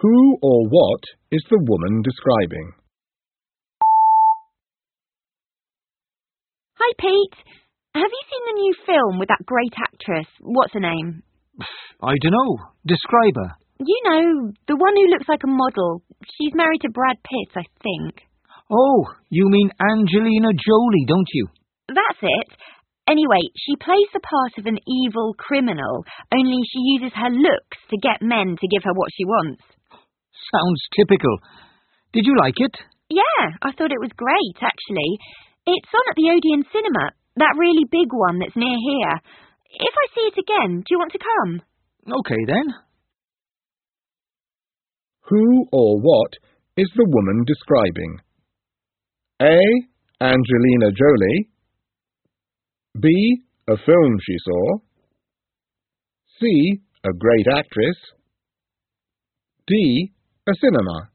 Who or what is the woman describing? Hi, Pete. Have you seen the new film with that great actress? What's her name? I dunno. Describe her. You know, the one who looks like a model. She's married to Brad Pitt, I think. Oh, you mean Angelina Jolie, don't you? That's it. Anyway, she plays the part of an evil criminal, only she uses her looks to get men to give her what she wants. Sounds typical. Did you like it? Yeah, I thought it was great, actually. It's on at the Odeon Cinema, that really big one that's near here. If I see it again, do you want to come? Okay then. Who or what is the woman describing? A. Angelina Jolie. B. A film she saw. C. A great actress. D. A cinema.